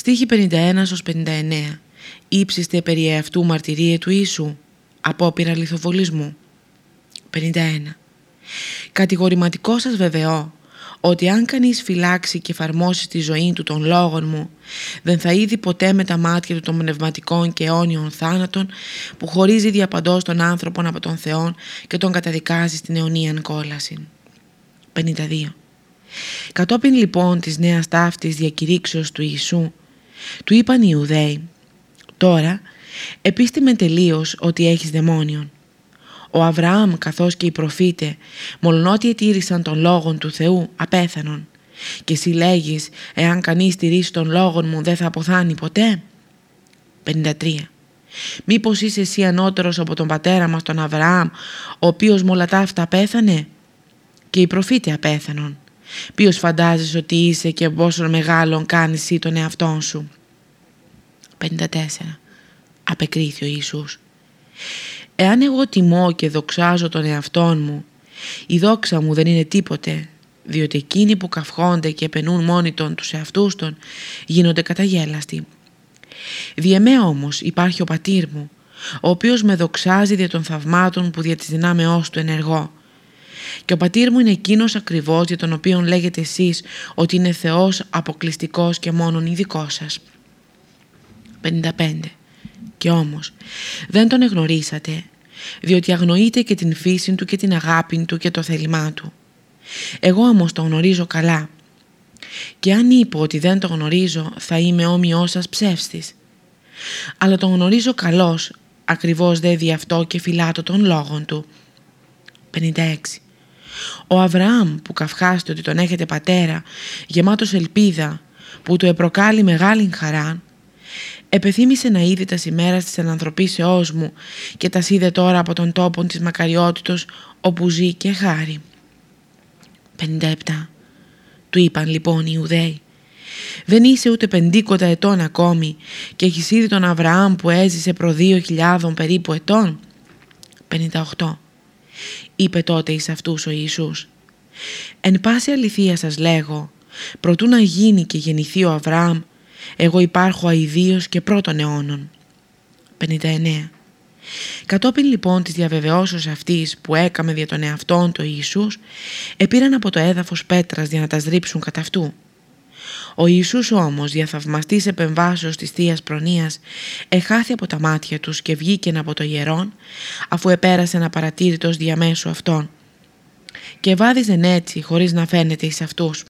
Στίχη 51 59 Ήψιστε περί αυτού μαρτυρίε του Ιησού Απόπειρα λιθοβολισμού 51 Κατηγορηματικό σας βεβαιώ ότι αν κανείς φυλάξει και εφαρμόσει στη ζωή του των λόγων μου, δεν θα είδει ποτέ με τα μάτια του των πνευματικών και αιώνιων θάνατων που χωρίζει διαπαντός τον άνθρωπον από τον Θεό και τον καταδικάζει στην αιωνίαν κόλαση. 52. Κατόπιν λοιπόν της νέας ταύτης διακηρύξεως του Ιησού, του είπαν οι Ιουδαίοι «Τώρα επίστημε τελείως ότι έχεις δαιμόνιον». Ο Αβραάμ καθώς και οι προφήτε, μολονότι ετήρησαν τον λόγον του Θεού, απέθανον. Και εσύ λέγεις, εάν κανείς τηρήσει τον λόγον μου δεν θα αποθάνει ποτέ. 53. Μήπως είσαι εσύ ανώτερος από τον πατέρα μας τον Αβραάμ, ο οποίος με όλα τα αυτά πέθανε; Και οι προφήτε απέθανον. Ποιος φαντάζεσαι ότι είσαι και πόσο μεγάλον κάνεις εσύ τον εαυτόν σου; 54. Απεκρίθη ο Ιησούς. Εάν εγώ τιμώ και δοξάζω τον εαυτόν μου, η δόξα μου δεν είναι τίποτε, διότι εκείνοι που καυχόνται και επενούν μόνοι των τους εαυτούς των γίνονται καταγέλαστοι. Διεμέ όμως υπάρχει ο πατήρ μου, ο οποίος με δοξάζει δια των θαυμάτων που δια της δυνάμεώς του ενεργώ. Και ο πατήρ μου είναι εκείνος ακριβώς για τον οποίο λέγετε εσείς ότι είναι Θεός αποκλειστικός και μόνον ειδικός σας. 55. Και όμως δεν τον εγνωρίσατε διότι αγνοείτε και την φύση του και την αγάπη του και το θέλημά του. Εγώ όμως τον γνωρίζω καλά και αν είπω ότι δεν τον γνωρίζω θα είμαι όμοιός σας ψεύστης. Αλλά τον γνωρίζω καλός, ακριβώς δε δι' αυτό και φυλάτω των λόγων του. 56. Ο Αβραάμ που καυχάστε ότι τον έχετε πατέρα, γεμάτος ελπίδα, που του επροκάλει μεγάλη χαρά, Επεθύμησε να είδε τα σημαία της ανθρωπίσεώς μου και τα είδε τώρα από τον τόπο της μακαριότητος όπου ζει και χάρη. 57. Του είπαν λοιπόν οι Ιουδαίοι. Δεν είσαι ούτε πεντήκοτα ετών ακόμη και έχεις είδη τον Αβραάμ που έζησε προ δύο χιλιάδων περίπου ετών. 58. Είπε τότε εις αυτούς ο Ιησούς. Εν πάση αληθεία σας λέγω, προτού να γίνει και γεννηθεί ο Αβραάμ, εγώ υπάρχω αηδίως και πρώτων αιώνων. 59. Κατόπιν λοιπόν της διαβεβαιώσεως αυτής που έκαμε δια τον εαυτόν το Ιησούς, επήραν από το έδαφος πέτρας για να τα σδρίψουν κατά αυτού. Ο Ιησούς όμως, διαθαυμαστής επεμβάσεως της Θείας Προνοίας, εχάθη από τα μάτια τους και βγήκε από το ιερόν, αφού επέρασε ένα παρατήρητος διαμέσου αυτών. Και βάδιζεν έτσι χωρίς να φαίνεται εις αυτούς.